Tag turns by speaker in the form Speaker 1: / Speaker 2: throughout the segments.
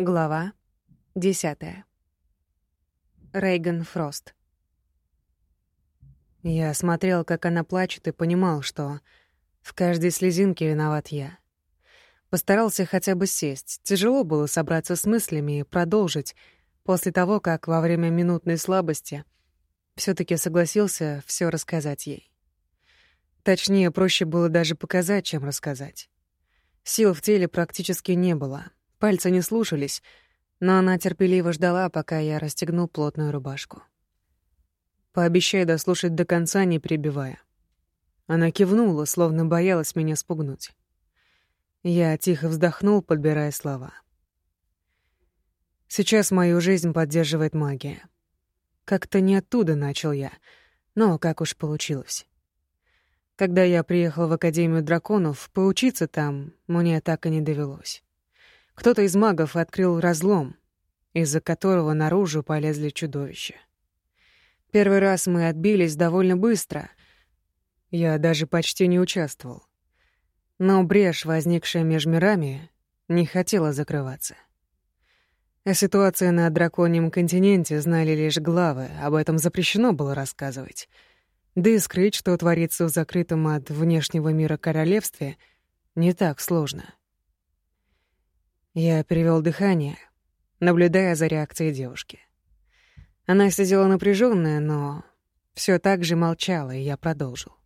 Speaker 1: Глава 10. Рейган Фрост. Я смотрел, как она плачет, и понимал, что в каждой слезинке виноват я. Постарался хотя бы сесть. Тяжело было собраться с мыслями и продолжить после того, как во время минутной слабости все таки согласился все рассказать ей. Точнее, проще было даже показать, чем рассказать. Сил в теле практически не было — Пальцы не слушались, но она терпеливо ждала, пока я расстегнул плотную рубашку. «Пообещай дослушать до конца, не перебивая». Она кивнула, словно боялась меня спугнуть. Я тихо вздохнул, подбирая слова. Сейчас мою жизнь поддерживает магия. Как-то не оттуда начал я, но как уж получилось. Когда я приехал в Академию драконов, поучиться там мне так и не довелось. Кто-то из магов открыл разлом, из-за которого наружу полезли чудовища. Первый раз мы отбились довольно быстро. Я даже почти не участвовал. Но брешь, возникшая между мирами, не хотела закрываться. О ситуации на драконьем континенте знали лишь главы, об этом запрещено было рассказывать. Да и скрыть, что творится в закрытом от внешнего мира королевстве, не так сложно. Я перевел дыхание, наблюдая за реакцией девушки. Она сидела напряженная, но все так же молчала, и я продолжил.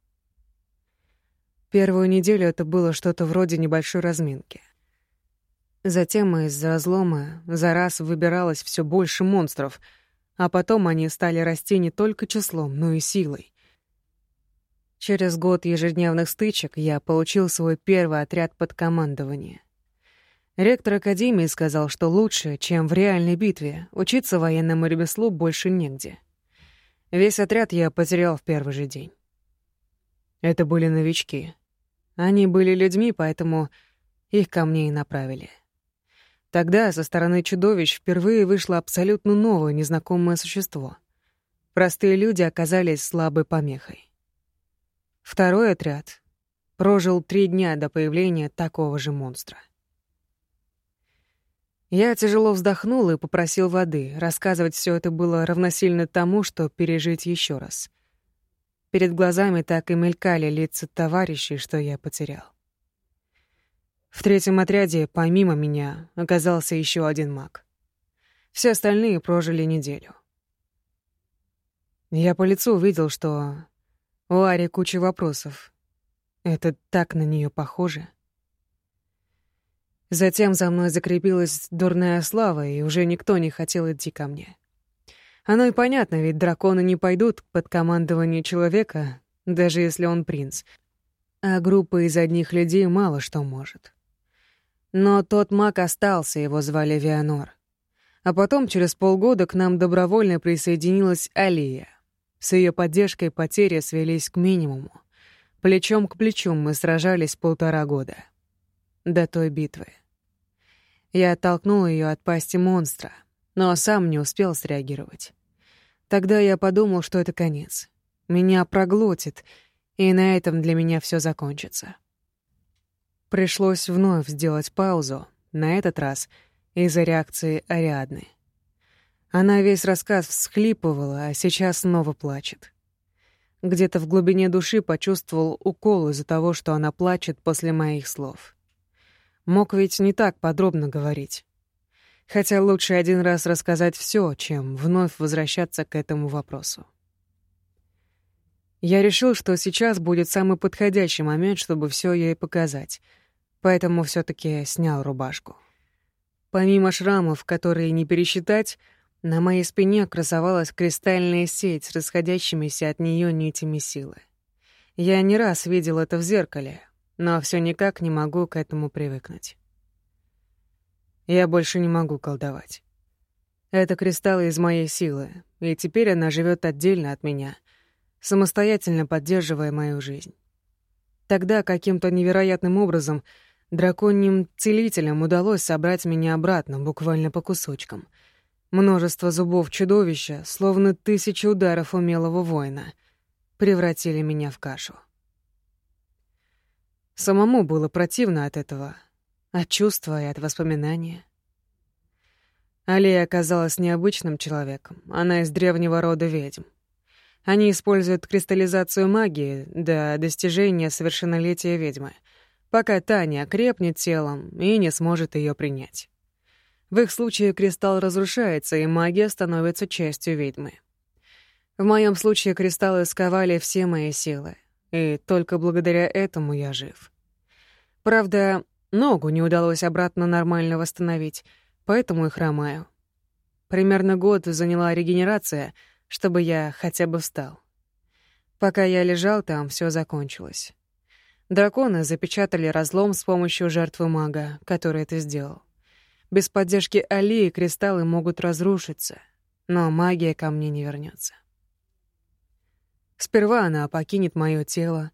Speaker 1: Первую неделю это было что-то вроде небольшой разминки. Затем из разлома за раз выбиралось все больше монстров, а потом они стали расти не только числом, но и силой. Через год ежедневных стычек я получил свой первый отряд под командование — Ректор Академии сказал, что лучше, чем в реальной битве, учиться военному ремеслу больше негде. Весь отряд я потерял в первый же день. Это были новички. Они были людьми, поэтому их ко мне и направили. Тогда со стороны чудовищ впервые вышло абсолютно новое, незнакомое существо. Простые люди оказались слабой помехой. Второй отряд прожил три дня до появления такого же монстра. Я тяжело вздохнул и попросил воды. Рассказывать все это было равносильно тому, что пережить еще раз. Перед глазами так и мелькали лица товарищей, что я потерял. В третьем отряде, помимо меня, оказался еще один маг. Все остальные прожили неделю. Я по лицу увидел, что у Ари куча вопросов. Это так на нее похоже. Затем за мной закрепилась дурная слава, и уже никто не хотел идти ко мне. Оно и понятно, ведь драконы не пойдут под командование человека, даже если он принц. А группа из одних людей мало что может. Но тот маг остался, его звали Вианор. А потом, через полгода, к нам добровольно присоединилась Алия. С ее поддержкой потери свелись к минимуму. Плечом к плечу мы сражались полтора года. До той битвы. Я оттолкнул ее от пасти монстра, но сам не успел среагировать. Тогда я подумал, что это конец. Меня проглотит, и на этом для меня все закончится. Пришлось вновь сделать паузу, на этот раз из-за реакции Ариадны. Она весь рассказ всхлипывала, а сейчас снова плачет. Где-то в глубине души почувствовал укол из-за того, что она плачет после моих слов. Мог ведь не так подробно говорить. Хотя лучше один раз рассказать все, чем вновь возвращаться к этому вопросу. Я решил, что сейчас будет самый подходящий момент, чтобы все ей показать, поэтому все таки снял рубашку. Помимо шрамов, которые не пересчитать, на моей спине красовалась кристальная сеть с расходящимися от нее нитями силы. Я не раз видел это в зеркале, но все никак не могу к этому привыкнуть. Я больше не могу колдовать. Это кристаллы из моей силы, и теперь она живет отдельно от меня, самостоятельно поддерживая мою жизнь. Тогда каким-то невероятным образом драконьим целителям удалось собрать меня обратно, буквально по кусочкам. Множество зубов чудовища, словно тысячи ударов умелого воина, превратили меня в кашу. Самому было противно от этого, от чувства и от воспоминания. Алия оказалась необычным человеком, она из древнего рода ведьм. Они используют кристаллизацию магии до достижения совершеннолетия ведьмы, пока та не окрепнет телом и не сможет ее принять. В их случае кристалл разрушается, и магия становится частью ведьмы. В моем случае кристаллы сковали все мои силы, и только благодаря этому я жив. Правда, ногу не удалось обратно нормально восстановить, поэтому и хромаю. Примерно год заняла регенерация, чтобы я хотя бы встал. Пока я лежал там, все закончилось. Драконы запечатали разлом с помощью жертвы мага, который это сделал. Без поддержки Али кристаллы могут разрушиться, но магия ко мне не вернется. Сперва она покинет мое тело,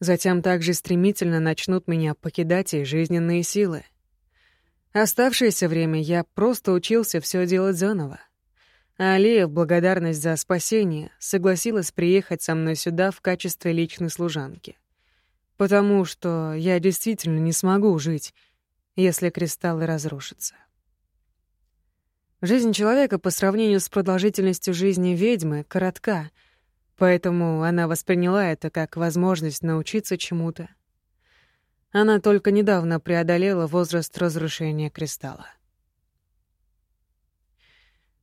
Speaker 1: затем также стремительно начнут меня покидать и жизненные силы. Оставшееся время я просто учился все делать заново. А Алия в благодарность за спасение согласилась приехать со мной сюда в качестве личной служанки. Потому что я действительно не смогу жить, если кристаллы разрушатся. Жизнь человека по сравнению с продолжительностью жизни ведьмы коротка, поэтому она восприняла это как возможность научиться чему-то. Она только недавно преодолела возраст разрушения кристалла.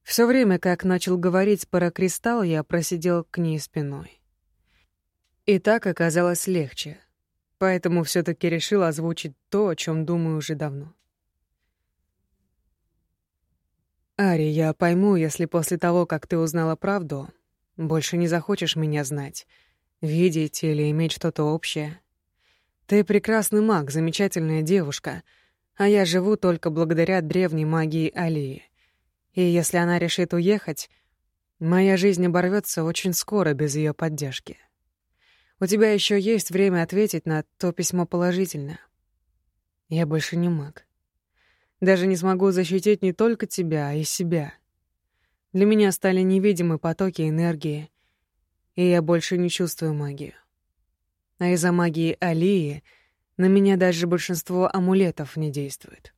Speaker 1: Все время, как начал говорить про кристалл, я просидел к ней спиной. И так оказалось легче — Поэтому все таки решил озвучить то, о чем думаю уже давно. «Ари, я пойму, если после того, как ты узнала правду, больше не захочешь меня знать, видеть или иметь что-то общее. Ты прекрасный маг, замечательная девушка, а я живу только благодаря древней магии Алии. И если она решит уехать, моя жизнь оборвется очень скоро без ее поддержки. У тебя еще есть время ответить на то письмо положительно. Я больше не маг. Даже не смогу защитить не только тебя, а и себя. Для меня стали невидимы потоки энергии, и я больше не чувствую магию. А из-за магии Алии на меня даже большинство амулетов не действует.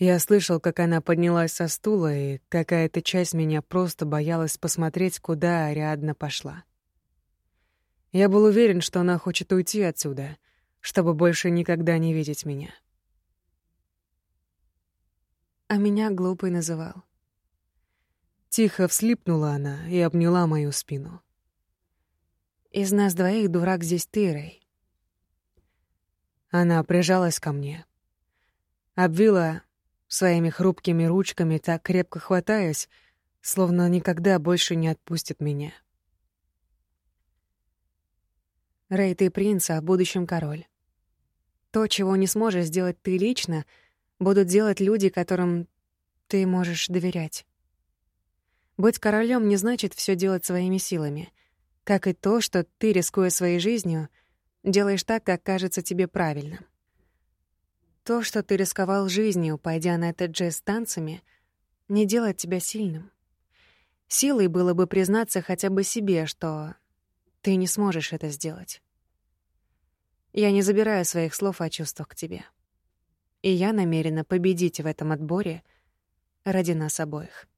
Speaker 1: Я слышал, как она поднялась со стула, и какая-то часть меня просто боялась посмотреть, куда Ариадна пошла. Я был уверен, что она хочет уйти отсюда, чтобы больше никогда не видеть меня. А меня глупый называл. Тихо вслипнула она и обняла мою спину. «Из нас двоих дурак здесь ты, Рэй». Она прижалась ко мне, обвила своими хрупкими ручками так крепко хватаясь, словно никогда больше не отпустит меня. Рэй, ты принц, а в будущем король. То, чего не сможешь сделать ты лично, будут делать люди, которым ты можешь доверять. Быть королем не значит все делать своими силами, как и то, что ты, рискуя своей жизнью, делаешь так, как кажется тебе правильным. То, что ты рисковал жизнью, пойдя на этот джез с танцами, не делает тебя сильным. Силой было бы признаться хотя бы себе, что ты не сможешь это сделать. Я не забираю своих слов о чувствах к тебе. И я намерена победить в этом отборе ради нас обоих.